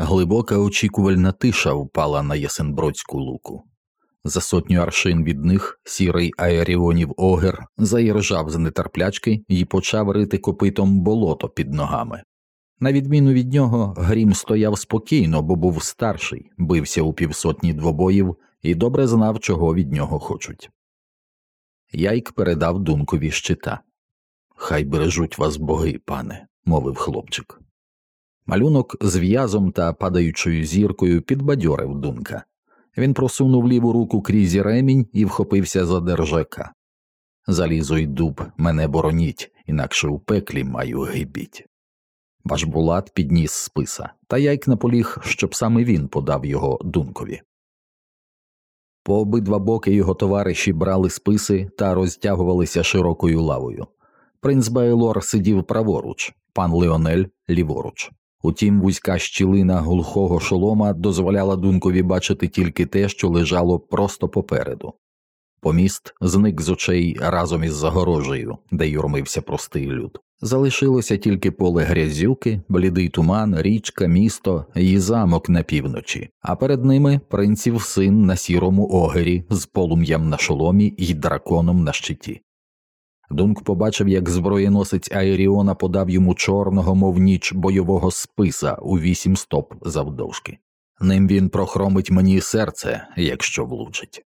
Глибока очікувальна тиша впала на Ясенбродську луку. За сотню аршин від них сірий аеріонів огер заіржав з нетерплячки і почав рити копитом болото під ногами. На відміну від нього, Грім стояв спокійно, бо був старший, бився у півсотні двобоїв і добре знав, чого від нього хочуть. Яйк передав дункові щита. Хай бережуть вас боги, пане, мовив хлопчик. Малюнок з в'язом та падаючою зіркою підбадьорив дунка. Він просунув ліву руку крізь ремінь і вхопився за держака. Залізо дуб, мене бороніть, інакше у пеклі маю гибіть. Башбулат підніс списа, та яйк наполіг, щоб саме він подав його дункові. По обидва боки його товариші брали списи та розтягувалися широкою лавою. Принц Байлор сидів праворуч, пан Леонель ліворуч. Утім, вузька щілина глухого шолома дозволяла дункові бачити тільки те, що лежало просто попереду. Поміст зник з очей разом із загорожею, де юрмився простий люд. Залишилося тільки поле грязюки, блідий туман, річка, місто і замок на півночі, а перед ними принців син на сірому огері з полум'ям на шоломі і драконом на щиті. Дунк побачив, як зброєносець Аеріона подав йому чорного, мов ніч бойового списа у вісім стоп завдовжки. Ним він прохромить мені серце, якщо влучить.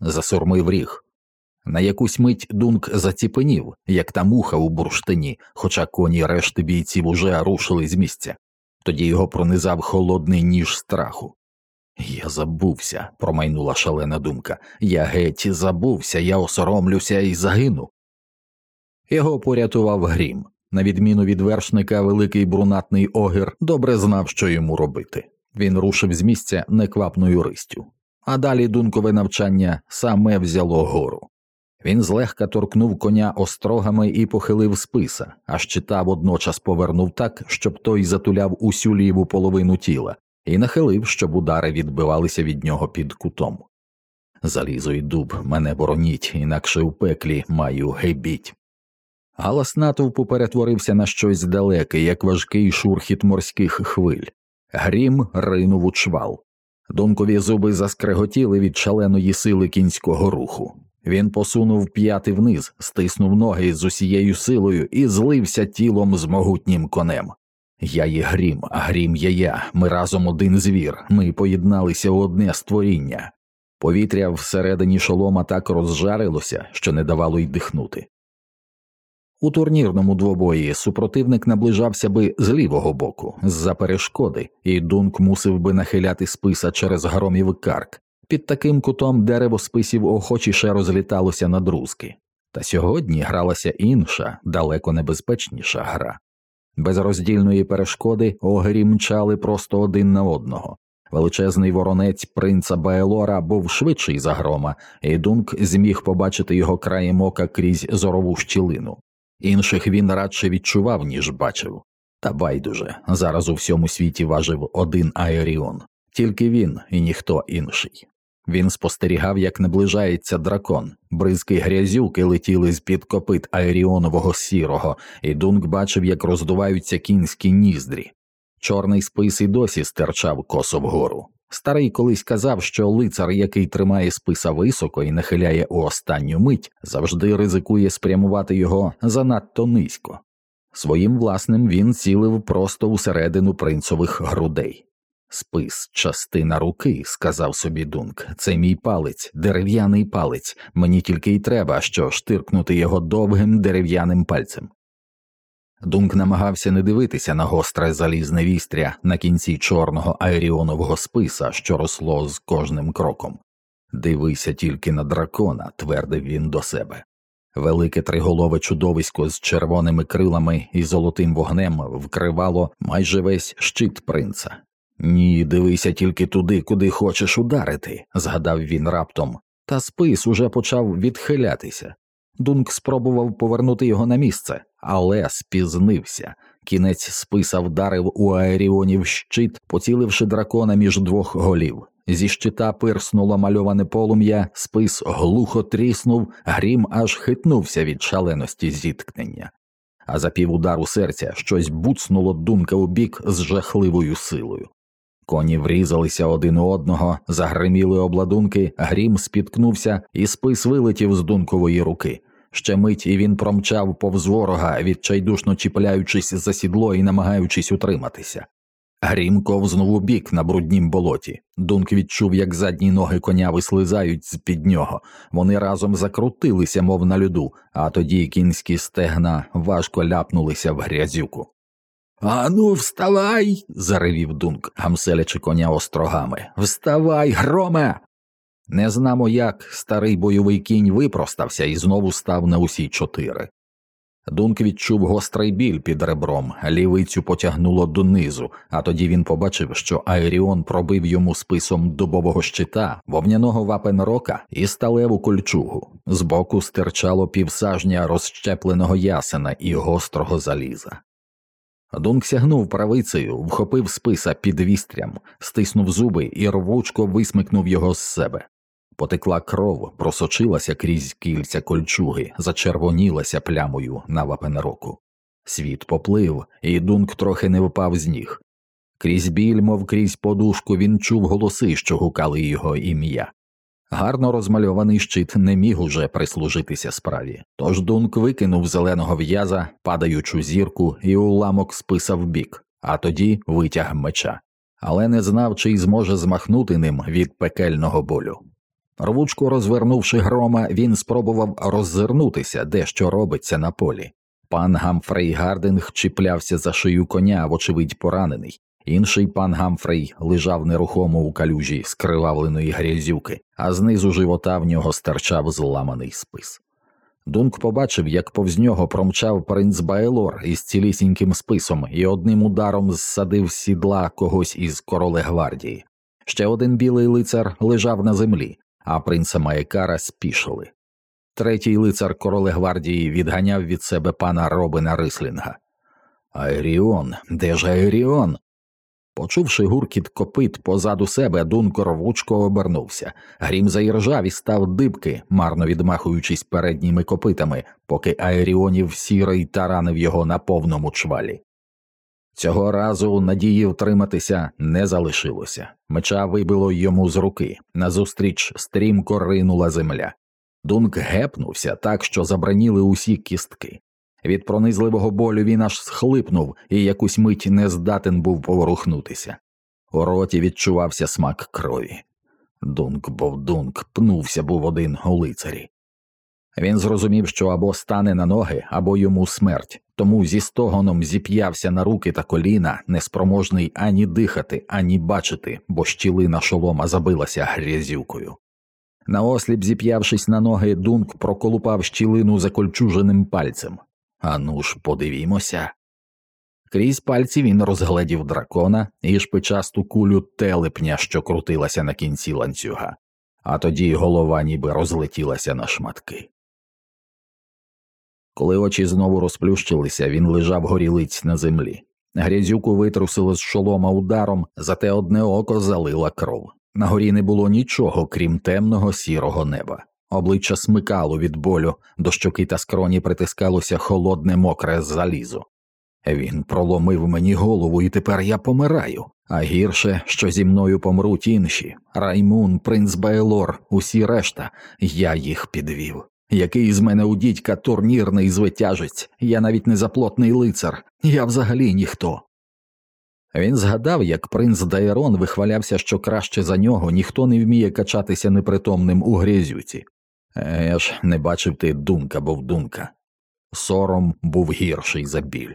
Засурмив ріг. На якусь мить Дунк заціпенів, як та муха у бурштині, хоча коні решти бійців уже рушили з місця. Тоді його пронизав холодний ніж страху. Я забувся, промайнула шалена думка. Я геть забувся, я осоромлюся і загину. Його порятував грім. На відміну від вершника, великий брунатний огір добре знав, що йому робити. Він рушив з місця неквапною ристю, а далі дункове навчання саме взяло гору. Він злегка торкнув коня острогами і похилив списа, а щита водночас повернув так, щоб той затуляв усю ліву половину тіла, і нахилив, щоб удари відбивалися від нього під кутом. Залізо дуб, мене бороніть, інакше у пеклі маю гибіть. Галас натовпу перетворився на щось далеке, як важкий шурхіт морських хвиль. Грім ринув у чвал. Донкові зуби заскреготіли від шаленої сили кінського руху. Він посунув п'яти вниз, стиснув ноги з усією силою і злився тілом з могутнім конем. Я є грім, а грім є я. Ми разом один звір, ми поєдналися у одне створіння. Повітря всередині шолома так розжарилося, що не давало й дихнути. У турнірному двобої супротивник наближався би з лівого боку, з за перешкоди, і дунк мусив би нахиляти списа через громів карк. Під таким кутом дерево списів охочіше розліталося на друзки. Та сьогодні гралася інша, далеко небезпечніша гра. Без роздільної перешкоди огері мчали просто один на одного. Величезний воронець принца Баелора був швидший за грома, і дунк зміг побачити його краєм ока крізь зорову щілину. Інших він радше відчував, ніж бачив. Та байдуже зараз у всьому світі важив один Аеріон, тільки він і ніхто інший. Він спостерігав, як наближається дракон, бризки грязюки летіли з під копит аеріонового сірого, і Дунк бачив, як роздуваються кінські ніздрі. Чорний спис і досі стирчав косо вгору. Старий колись казав, що лицар, який тримає списа високо і нахиляє у останню мить, завжди ризикує спрямувати його занадто низько. Своїм власним він цілив просто усередину принцових грудей. Спис, частина руки, сказав собі Дунк, це мій палець, дерев'яний палець, мені тільки й треба, що штиркнути його довгим дерев'яним пальцем. Дунк намагався не дивитися на гостре залізне вістря на кінці чорного аеріонового списа, що росло з кожним кроком. Дивися тільки на дракона, твердив він до себе. Велике триголове чудовисько з червоними крилами і золотим вогнем вкривало майже весь щит принца. Ні, дивися тільки туди, куди хочеш ударити, згадав він раптом, та спис уже почав відхилятися. Дунк спробував повернути його на місце, але спізнився. Кінець списа вдарив у аеріонів щит, поціливши дракона між двох голів. Зі щита пирснуло мальоване полум'я, спис глухо тріснув, грім аж хитнувся від шаленості зіткнення. а за півудару серця щось буцнуло дунка у бік з жахливою силою. Коні врізалися один у одного, загриміли обладунки, грім спіткнувся, і спис вилетів з дункової руки. Ще мить і він промчав повз ворога, відчайдушно чіпляючись за сідло і намагаючись утриматися. Грім ковзнув у бік на бруднім болоті. Дунк відчув, як задні ноги коня вислизають з під нього. Вони разом закрутилися, мов на льоду, а тоді кінські стегна важко ляпнулися в грязюку. Ану, вставай. заревів Дунк, гамселячи коня острогами. Вставай, громе. Не знамо як старий бойовий кінь випростався і знову став на усі чотири. Дунк відчув гострий біль під ребром, лівицю потягнуло донизу, а тоді він побачив, що Айріон пробив йому списом дубового щита, вовняного вапенрока і сталеву кольчугу. Збоку стирчало півсажня розщепленого ясена і гострого заліза. Дунк сягнув правицею, вхопив списа під вістрям, стиснув зуби і рвучко висмикнув його з себе. Потекла кров, просочилася крізь кільця кольчуги, зачервонілася плямою на вапенроку. Світ поплив, і дунк трохи не впав з ніг. Крізь біль, мов крізь подушку, він чув голоси, що гукали його ім'я. Гарно розмальований щит не міг уже прислужитися справі, тож дунк викинув зеленого в'яза, падаючу зірку і уламок списав бік, а тоді витяг меча, але не знав, чи й зможе змахнути ним від пекельного болю. Рвучко розвернувши грома, він спробував роззирнутися, де що робиться на полі. Пан Гамфрей Гардинг чіплявся за шию коня, вочевидь поранений. Інший пан Гамфрей лежав нерухомо у калюжі скривавленої грязюки, а знизу живота в нього стирчав зламаний спис. Дунк побачив, як повз нього промчав принц Байлор із цілісіньким списом і одним ударом зсадив сідла когось із короле гвардії. Ще один білий лицар лежав на землі, а принца Маєкара спішили. Третій лицар короле гвардії відганяв від себе пана Робина Рислінга. Айріон, де ж Айріон? Почувши гуркіт копит позаду себе, Дункор рвучко обернувся. Грім заіржав і став дибки, марно відмахуючись передніми копитами, поки Айріонів сірий таранив його на повному чвалі. Цього разу надії втриматися не залишилося. Меча вибило йому з руки. Назустріч стрімко ринула земля. Дунк гепнувся так, що забраніли усі кістки. Від пронизливого болю він аж схлипнув і якусь мить не здатен був поворухнутися. У роті відчувався смак крові. Дунк бовдунк пнувся був один у лицарі. Він зрозумів, що або стане на ноги, або йому смерть, тому зі стогоном зіп'явся на руки та коліна, неспроможний ані дихати, ані бачити, бо щілина шолома забилася грязюкою. Наосліп зіп'явшись на ноги, Дунк проколупав щілину закольчуженим пальцем. Ану ж, подивімося. Крізь пальці він розгледів дракона і шпичасту кулю телепня, що крутилася на кінці ланцюга, а тоді голова ніби розлетілася на шматки. Коли очі знову розплющилися, він лежав горілиць на землі. Грязюку витрусило з шолома ударом, зате одне око залила кров. На горі не було нічого, крім темного сірого неба. Обличчя смикало від болю, до щоки та скроні притискалося холодне мокре залізо. Він проломив мені голову, і тепер я помираю, а гірше, що зі мною помруть інші Раймун, принц Байлор, усі решта, я їх підвів. Який з мене у дідька турнірний звитяжець, я навіть не заплотний лицар, я взагалі ніхто. Він згадав, як принц Дайрон вихвалявся, що краще за нього ніхто не вміє качатися непритомним у грязюці. Е ж, не бачив ти думка бовдунка. Сором був гірший за біль.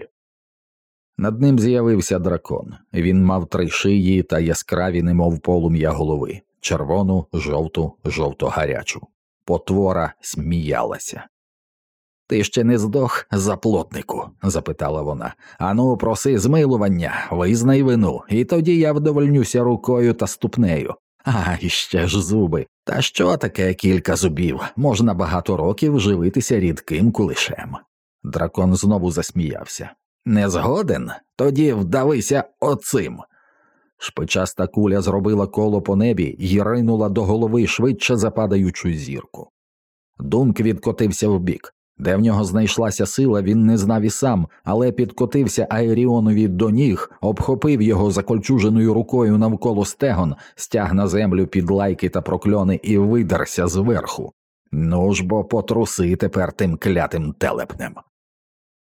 Над ним з'явився дракон. Він мав три шиї та яскраві, немов полум'я голови червону, жовту, жовто гарячу. Потвора сміялася. Ти ще не здох, заплотнику? запитала вона. Ану, проси змилування, визнай вину, і тоді я вдовольнюся рукою та ступнею. А іще ж зуби. Та що таке кілька зубів? Можна багато років живитися рідким кулишем. Дракон знову засміявся. Не згоден? Тоді вдавися оцим. Шпичаста куля зробила коло по небі і ринула до голови швидше западаючу зірку. Дунк відкотився вбік. Де в нього знайшлася сила, він не знав і сам, але підкотився Аеріонові до ніг, обхопив його закольчуженою рукою навколо стегон, стяг на землю під лайки та прокльони і видерся зверху. Ну ж бо потруси тепер тим клятим телепнем.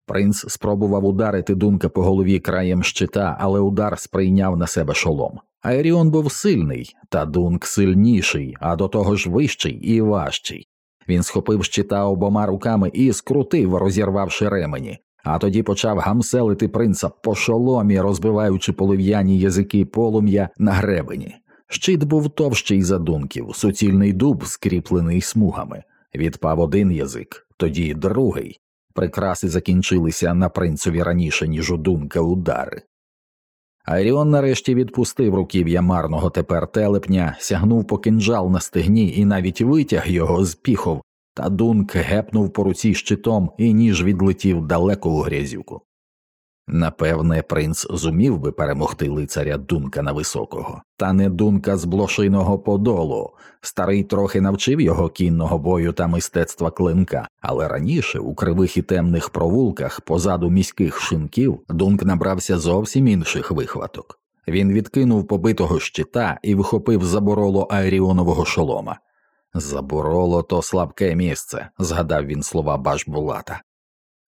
Принц спробував ударити дунка по голові краєм щита, але удар сприйняв на себе шолом. Аеріон був сильний, та дунк сильніший, а до того ж вищий і важчий. Він схопив щита обома руками і скрутив, розірвавши ремені, а тоді почав гамселити принца по шоломі, розбиваючи полив'яні язики полум'я на гребені. Щит був товщий за дунків, суцільний дуб, скріплений смугами. Відпав один язик, тоді другий. Прикраси закінчилися на принцові раніше, ніж у дунка удари. Айріон нарешті відпустив руків'я марного тепер телепня, сягнув по кинджал на стегні і навіть витяг його з піхов, та дунк гепнув по руці щитом і ніж відлетів далеко у грязюку. Напевне, принц зумів би перемогти лицаря Дунка на високого, та не дунка з блошиного подолу. Старий трохи навчив його кінного бою та мистецтва клинка, але раніше, у кривих і темних провулках, позаду міських шинків, дунк набрався зовсім інших вихваток. Він відкинув побитого щита і вхопив забороло Аеріонового шолома. Забороло то слабке місце, згадав він слова Башбулата.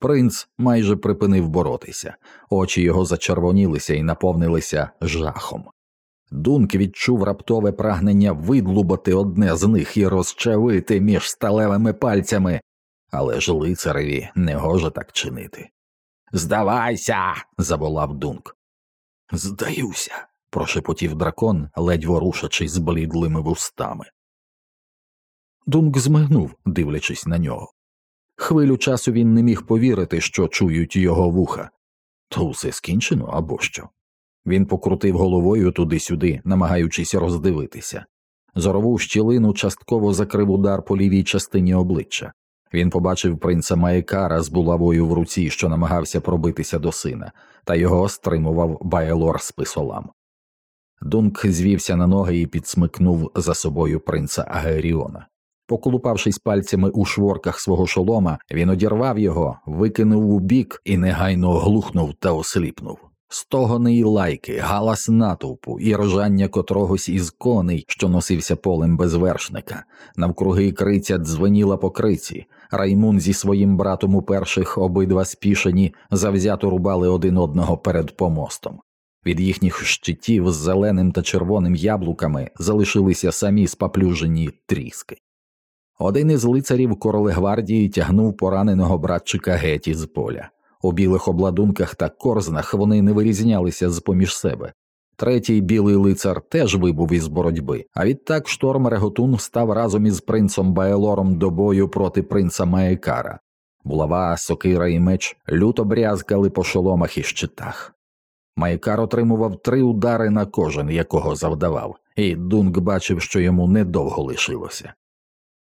Принц майже припинив боротися, очі його зачервонілися і наповнилися жахом. Дунк відчув раптове прагнення видлубати одне з них і розчавити між сталевими пальцями, але ж лицареві не гоже так чинити. Здавайся. заволав Дунк. Здаюся, прошепотів дракон, ледь ворушачи з блідлими вустами. Дунк змигнув, дивлячись на нього. Хвилю часу він не міг повірити, що чують його вуха. То усе скінчено або що. Він покрутив головою туди-сюди, намагаючись роздивитися. Зорову щілину частково закрив удар по лівій частині обличчя. Він побачив принца Маєкара з булавою в руці, що намагався пробитися до сина, та його стримував Байлор з писолам. Дунк звівся на ноги і підсмикнув за собою принца Агеріона. Поколупавшись пальцями у шворках свого шолома, він одірвав його, викинув у бік і негайно оглухнув та осліпнув. Стогони й лайки, галас натовпу і рожання котрогось із коней, що носився полем без вершника. Навкруги криця дзвеніла по криці. Раймун зі своїм братом у перших обидва спішені завзято рубали один одного перед помостом. Від їхніх щитів з зеленим та червоним яблуками залишилися самі спаплюжені тріски. Один із лицарів королегвардії тягнув пораненого братчика геті з поля. У білих обладунках та корзнах вони не вирізнялися з поміж себе. Третій білий лицар теж вибув із боротьби, а відтак шторм Реготун став разом із принцом Баелором до бою проти принца Маекара. Булава, сокира і меч люто брязкали по шоломах і щитах. Майкар отримував три удари на кожен, якого завдавав, і Дунк бачив, що йому недовго лишилося.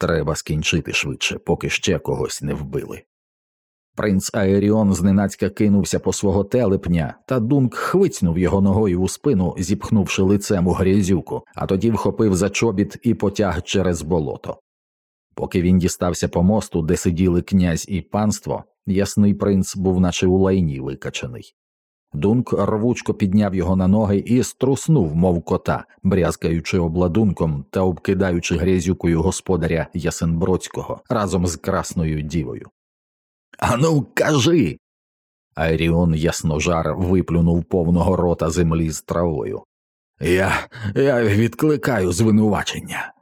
Треба скінчити швидше, поки ще когось не вбили. Принц Аеріон зненацька кинувся по свого телепня, та Дунк хвицнув його ногою у спину, зіпхнувши лицем у грязюку, а тоді вхопив за чобіт і потяг через болото. Поки він дістався по мосту, де сиділи князь і панство, ясний принц був наче у лайні викачаний. Дунк рвучко підняв його на ноги і струснув, мов кота, брязкаючи обладунком та обкидаючи грязюкою господаря Ясенбродського разом з красною дівою. Ану, кажи. Айріон ясножар виплюнув повного рота землі з травою. Я я відкликаю звинувачення.